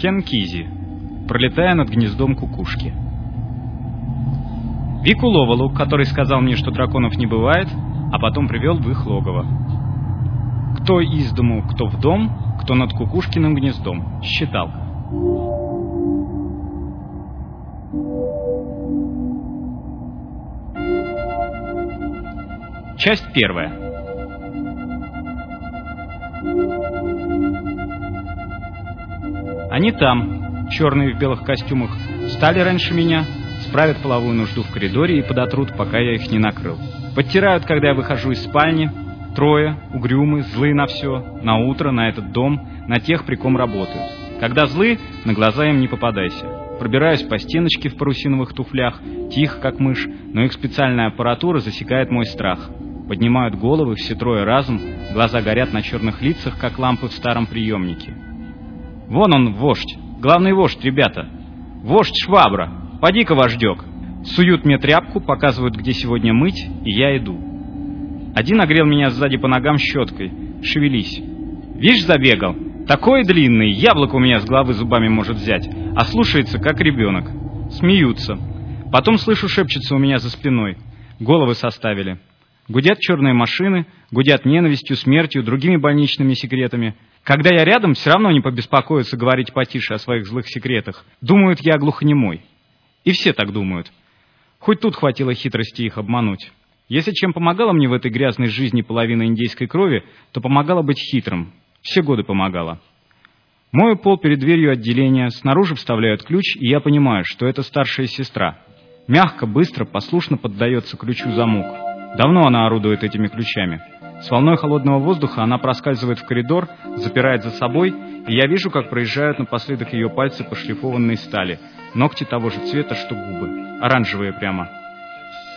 Кен Кизи, пролетая над гнездом кукушки. Вику Ловалу, который сказал мне, что драконов не бывает, а потом привел в их логово. Кто из дому, кто в дом, кто над кукушкиным гнездом. Считалка. Часть первая. Они там, черные в белых костюмах, стали раньше меня, справят половую нужду в коридоре и подотрут, пока я их не накрыл. Подтирают, когда я выхожу из спальни. Трое, угрюмы, злые на все, на утро, на этот дом, на тех, при ком работают. Когда злы, на глаза им не попадайся. Пробираюсь по стеночке в парусиновых туфлях, тихо, как мышь, но их специальная аппаратура засекает мой страх. Поднимают головы все трое разом, глаза горят на черных лицах, как лампы в старом приемнике. Вон он, вождь, главный вождь, ребята. Вождь Швабра, поди-ка, вождек. Суют мне тряпку, показывают, где сегодня мыть, и я иду. Один огрел меня сзади по ногам щеткой. Шевелись. Вишь, забегал? Такой длинный, яблоко у меня с головы зубами может взять, а слушается, как ребенок. Смеются. Потом слышу, шепчется у меня за спиной. Головы составили. Гудят черные машины, гудят ненавистью, смертью, другими больничными секретами. Когда я рядом, все равно не побеспокоятся говорить потише о своих злых секретах. Думают, я глухонемой. И все так думают. Хоть тут хватило хитрости их обмануть. Если чем помогала мне в этой грязной жизни половина индейской крови, то помогала быть хитрым. Все годы помогала. Мою пол перед дверью отделения, снаружи вставляют ключ, и я понимаю, что это старшая сестра. Мягко, быстро, послушно поддается ключу замок. Давно она орудует этими ключами. С волной холодного воздуха она проскальзывает в коридор, запирает за собой, и я вижу, как проезжают напоследок ее пальцы по шлифованной стали. Ногти того же цвета, что губы. Оранжевые прямо.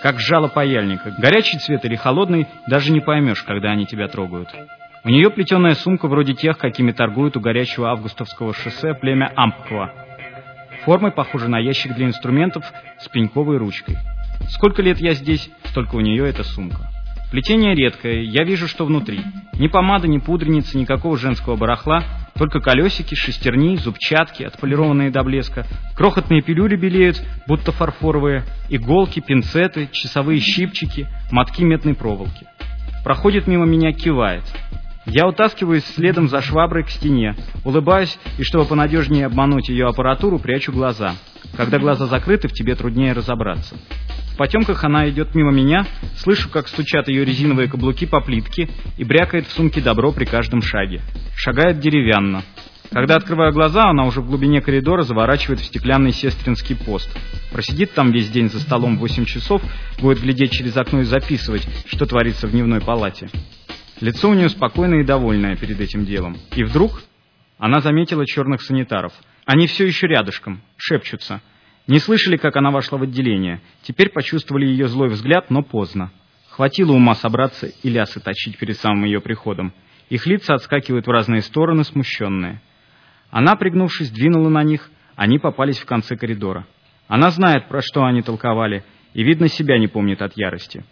Как жало паяльника. Горячий цвет или холодный, даже не поймешь, когда они тебя трогают. У нее плетеная сумка вроде тех, какими торгуют у горячего августовского шоссе племя Ампхва. Формой похожа на ящик для инструментов с пеньковой ручкой. Сколько лет я здесь, столько у нее эта сумка. Плетение редкое, я вижу, что внутри. Ни помады, ни пудреницы, никакого женского барахла, только колесики, шестерни, зубчатки, отполированные до блеска. Крохотные пилюли белеют, будто фарфоровые, иголки, пинцеты, часовые щипчики, мотки медной проволоки. Проходит мимо меня, кивает. Я утаскиваюсь следом за шваброй к стене, улыбаюсь и, чтобы понадежнее обмануть ее аппаратуру, прячу глаза. Когда глаза закрыты, в тебе труднее разобраться. В потемках она идет мимо меня, слышу, как стучат ее резиновые каблуки по плитке и брякает в сумке добро при каждом шаге. Шагает деревянно. Когда открываю глаза, она уже в глубине коридора заворачивает в стеклянный сестринский пост. Просидит там весь день за столом 8 часов, будет глядеть через окно и записывать, что творится в дневной палате. Лицо у нее спокойное и довольное перед этим делом. И вдруг она заметила черных санитаров. Они все еще рядышком, шепчутся. Не слышали, как она вошла в отделение. Теперь почувствовали ее злой взгляд, но поздно. Хватило ума собраться и лясы точить перед самым ее приходом. Их лица отскакивают в разные стороны, смущенные. Она, пригнувшись, двинула на них, они попались в конце коридора. Она знает, про что они толковали, и, видно, себя не помнит от ярости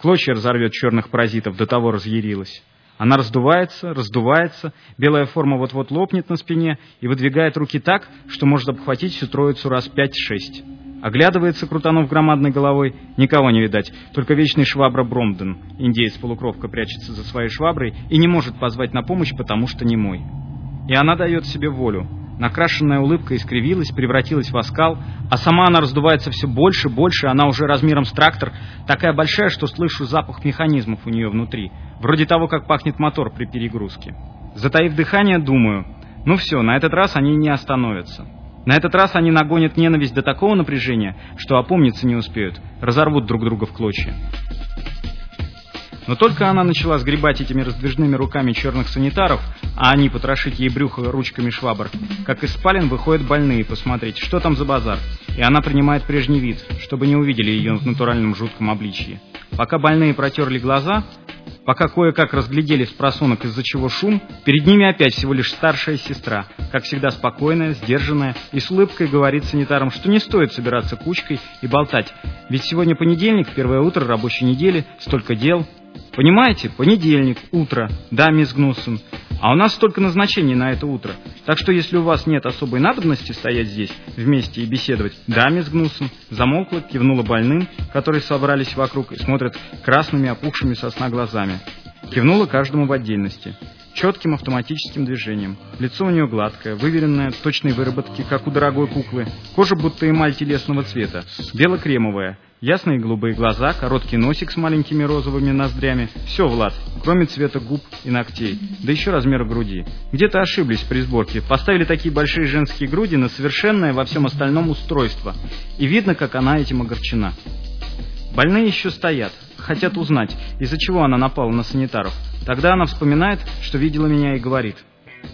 клочья разорвет черных паразитов, до того разъярилась. Она раздувается, раздувается, белая форма вот-вот лопнет на спине и выдвигает руки так, что может обхватить всю троицу раз пять-шесть. Оглядывается, крутанув громадной головой, никого не видать, только вечный швабра Бромден. Индеец-полукровка прячется за своей шваброй и не может позвать на помощь, потому что не мой. И она дает себе волю. Накрашенная улыбка искривилась, превратилась в оскал, а сама она раздувается все больше, больше, она уже размером с трактор, такая большая, что слышу запах механизмов у нее внутри, вроде того, как пахнет мотор при перегрузке. Затаив дыхание, думаю, ну все, на этот раз они не остановятся. На этот раз они нагонят ненависть до такого напряжения, что опомниться не успеют, разорвут друг друга в клочья. Но только она начала сгребать этими раздвижными руками черных санитаров, а они потрошить ей брюхо ручками швабр, как из спален выходят больные посмотреть, что там за базар, и она принимает прежний вид, чтобы не увидели ее в натуральном жутком обличье. Пока больные протерли глаза, пока кое-как разглядели с просунок, из-за чего шум, перед ними опять всего лишь старшая сестра, как всегда спокойная, сдержанная, и с улыбкой говорит санитарам, что не стоит собираться кучкой и болтать, ведь сегодня понедельник, первое утро рабочей недели, столько дел, Понимаете, понедельник, утро, да, мисс Гнуссон. А у нас столько назначений на это утро. Так что если у вас нет особой надобности стоять здесь вместе и беседовать, даме с гнусом замолкла, кивнула больным, которые собрались вокруг и смотрят красными опухшими сосна глазами. Кивнула каждому в отдельности четким автоматическим движением. Лицо у нее гладкое, выверенное, точной выработки, как у дорогой куклы. Кожа будто эмаль телесного цвета, бело-кремовая. Ясные голубые глаза, короткий носик с маленькими розовыми ноздрями. Все, Влад, кроме цвета губ и ногтей. Да еще размера груди. Где-то ошиблись при сборке. Поставили такие большие женские груди на совершенное во всем остальном устройство. И видно, как она этим огорчена. Больные еще стоят, хотят узнать, из-за чего она напала на санитаров. Тогда она вспоминает, что видела меня и говорит.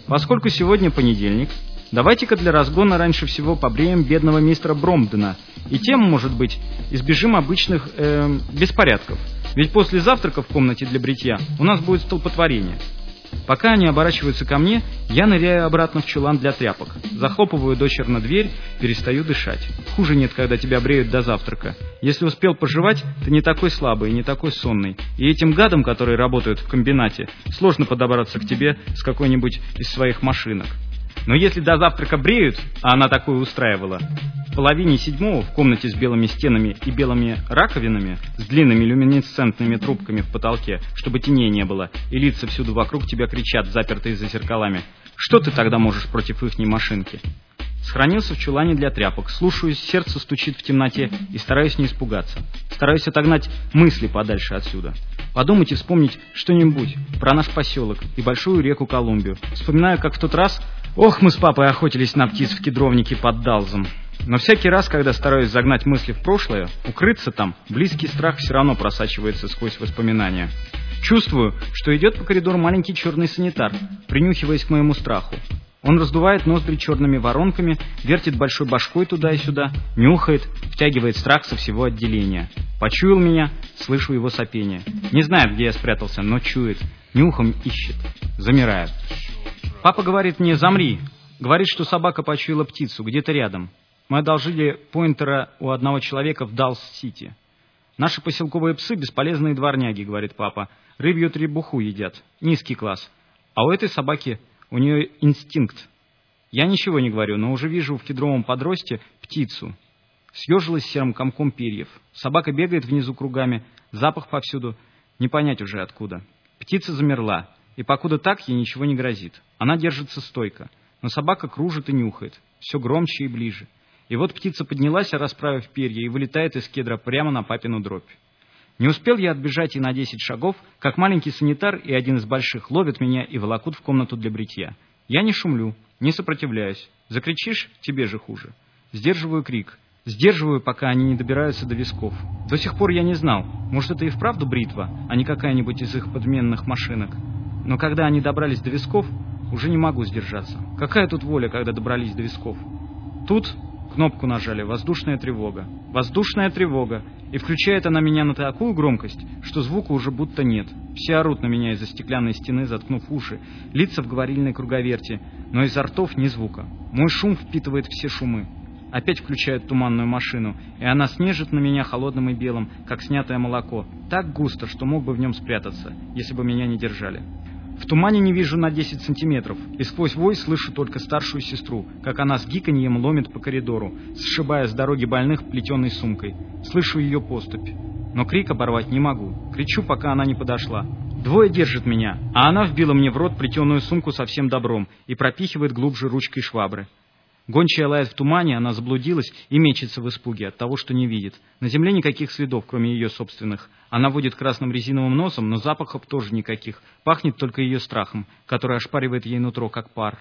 Поскольку сегодня понедельник, давайте-ка для разгона раньше всего побреем бедного мистера Бромдена. И тем, может быть, избежим обычных э, беспорядков. Ведь после завтрака в комнате для бритья у нас будет столпотворение. Пока они оборачиваются ко мне, я ныряю обратно в чулан для тряпок. Захлопываю дочерно дверь, перестаю дышать. Хуже нет, когда тебя бреют до завтрака. Если успел пожевать, ты не такой слабый и не такой сонный. И этим гадам, которые работают в комбинате, сложно подобраться к тебе с какой-нибудь из своих машинок. Но если до завтрака бреют, а она такое устраивала, в половине седьмого в комнате с белыми стенами и белыми раковинами, с длинными люминесцентными трубками в потолке, чтобы теней не было, и лица всюду вокруг тебя кричат, запертые за зеркалами, что ты тогда можешь против ихней машинки? Сохранился в чулане для тряпок. Слушаюсь, сердце стучит в темноте и стараюсь не испугаться. Стараюсь отогнать мысли подальше отсюда. Подумать и вспомнить что-нибудь про наш поселок и большую реку Колумбию. Вспоминаю, как в тот раз... Ох, мы с папой охотились на птиц в кедровнике под Далзом. Но всякий раз, когда стараюсь загнать мысли в прошлое, укрыться там, близкий страх все равно просачивается сквозь воспоминания. Чувствую, что идет по коридору маленький черный санитар, принюхиваясь к моему страху. Он раздувает ноздри черными воронками, вертит большой башкой туда и сюда, нюхает, втягивает страх со всего отделения. Почуял меня, слышу его сопение. Не знает, где я спрятался, но чует. Нюхом ищет. Замирает. Папа говорит мне «замри». Говорит, что собака почуяла птицу где-то рядом. Мы одолжили поинтера у одного человека в Далс-Сити. Наши поселковые псы — бесполезные дворняги, говорит папа. Рыбью требуху едят. Низкий класс. А у этой собаки у нее инстинкт. Я ничего не говорю, но уже вижу в кедровом подросте птицу. Съежилась серым комком перьев. Собака бегает внизу кругами. Запах повсюду. Не понять уже откуда. Птица замерла. И покуда так, ей ничего не грозит. Она держится стойко. Но собака кружит и нюхает. Все громче и ближе. И вот птица поднялась, расправив перья, и вылетает из кедра прямо на папину дробь. Не успел я отбежать и на десять шагов, как маленький санитар и один из больших ловят меня и волокут в комнату для бритья. Я не шумлю, не сопротивляюсь. Закричишь — тебе же хуже. Сдерживаю крик. Сдерживаю, пока они не добираются до висков. До сих пор я не знал, может, это и вправду бритва, а не какая-нибудь из их подменных машинок. Но когда они добрались до висков, уже не могу сдержаться. Какая тут воля, когда добрались до висков? Тут Кнопку нажали «Воздушная тревога». «Воздушная тревога!» И включает она меня на такую громкость, что звука уже будто нет. Все орут на меня из-за стеклянной стены, заткнув уши, лица в говорильной круговерти, но изо ртов ни звука. Мой шум впитывает все шумы. Опять включают туманную машину, и она снежит на меня холодным и белым, как снятое молоко, так густо, что мог бы в нем спрятаться, если бы меня не держали. В тумане не вижу на 10 сантиметров, и сквозь вой слышу только старшую сестру, как она с гиканьем ломит по коридору, сшибая с дороги больных плетеной сумкой. Слышу ее поступь. Но крик оборвать не могу. Кричу, пока она не подошла. Двое держат меня, а она вбила мне в рот плетеную сумку со всем добром и пропихивает глубже ручкой швабры. Гончая лает в тумане, она заблудилась и мечется в испуге от того, что не видит. На земле никаких следов, кроме ее собственных. Она водит красным резиновым носом, но запахов тоже никаких. Пахнет только ее страхом, который ошпаривает ей нутро, как пар.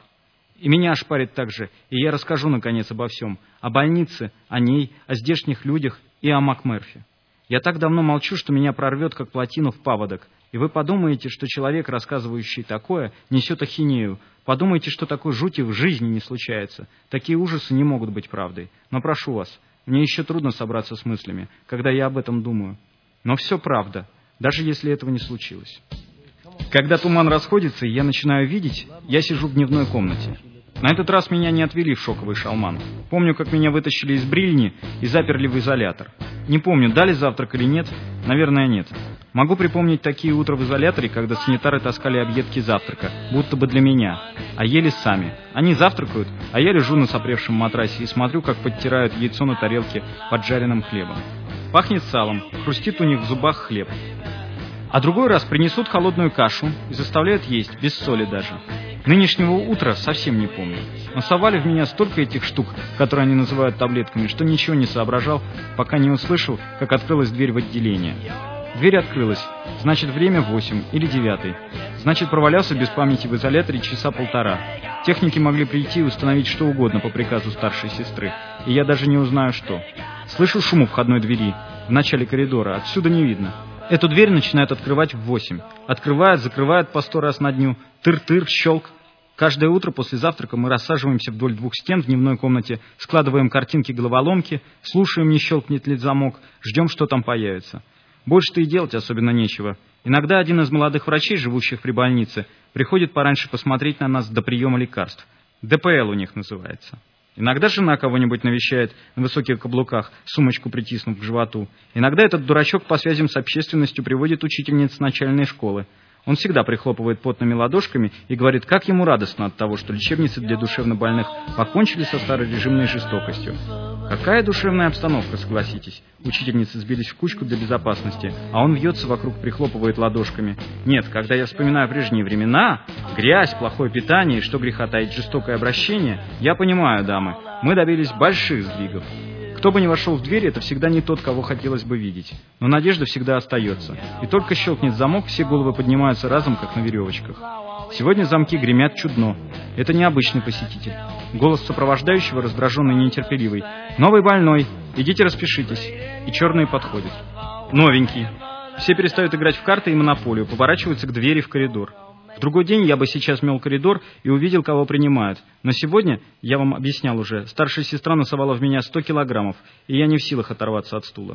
И меня ошпарит также, и я расскажу, наконец, обо всем. О больнице, о ней, о здешних людях и о МакМерфи. Я так давно молчу, что меня прорвет, как плотину в паводок. И вы подумаете, что человек, рассказывающий такое, несет ахинею. Подумайте, что такой жути в жизни не случается. Такие ужасы не могут быть правдой. Но прошу вас, мне еще трудно собраться с мыслями, когда я об этом думаю. Но все правда, даже если этого не случилось. Когда туман расходится, и я начинаю видеть, я сижу в дневной комнате. На этот раз меня не отвели в шоковый шалман. Помню, как меня вытащили из брильни и заперли в изолятор. Не помню, дали завтрак или нет. Наверное, нет. Могу припомнить такие утра в изоляторе, когда санитары таскали объедки завтрака, будто бы для меня, а ели сами. Они завтракают, а я лежу на сопревшем матрасе и смотрю, как подтирают яйцо на тарелке поджаренным хлебом. Пахнет салом, хрустит у них в зубах хлеб. А другой раз принесут холодную кашу и заставляют есть, без соли даже. Нынешнего утра совсем не помню. Насовали в меня столько этих штук, которые они называют таблетками, что ничего не соображал, пока не услышал, как открылась дверь в отделение. Дверь открылась. Значит, время восемь или девятый. Значит, провалялся без памяти в изоляторе часа полтора. Техники могли прийти и установить что угодно по приказу старшей сестры. И я даже не узнаю, что. Слышу шум у входной двери. В начале коридора. Отсюда не видно. Эту дверь начинают открывать в восемь. Открывают, закрывают по сто раз на дню. Тыр-тыр, щелк. Каждое утро после завтрака мы рассаживаемся вдоль двух стен в дневной комнате, складываем картинки головоломки, слушаем, не щелкнет ли замок, ждем, что там появится. Больше-то и делать особенно нечего. Иногда один из молодых врачей, живущих при больнице, приходит пораньше посмотреть на нас до приема лекарств. ДПЛ у них называется. Иногда жена кого-нибудь навещает на высоких каблуках, сумочку притиснув к животу. Иногда этот дурачок по связям с общественностью приводит учительниц начальной школы. Он всегда прихлопывает потными ладошками и говорит, как ему радостно от того, что лечебницы для душевнобольных покончили со старорежимной жестокостью. Какая душевная обстановка, согласитесь. Учительницы сбились в кучку для безопасности, а он вьется вокруг, прихлопывает ладошками. Нет, когда я вспоминаю прежние времена, грязь, плохое питание и, что греха таить, жестокое обращение, я понимаю, дамы, мы добились больших сдвигов. Кто бы ни вошел в дверь, это всегда не тот, кого хотелось бы видеть. Но надежда всегда остается. И только щелкнет замок, все головы поднимаются разом, как на веревочках. Сегодня замки гремят чудно. Это необычный посетитель. Голос сопровождающего раздраженный и нетерпеливый. «Новый больной! Идите распишитесь!» И черные подходят. «Новенький!» Все перестают играть в карты и монополию, поворачиваются к двери в коридор. В другой день я бы сейчас мел коридор и увидел, кого принимают. Но сегодня, я вам объяснял уже, старшая сестра носовала в меня 100 килограммов, и я не в силах оторваться от стула.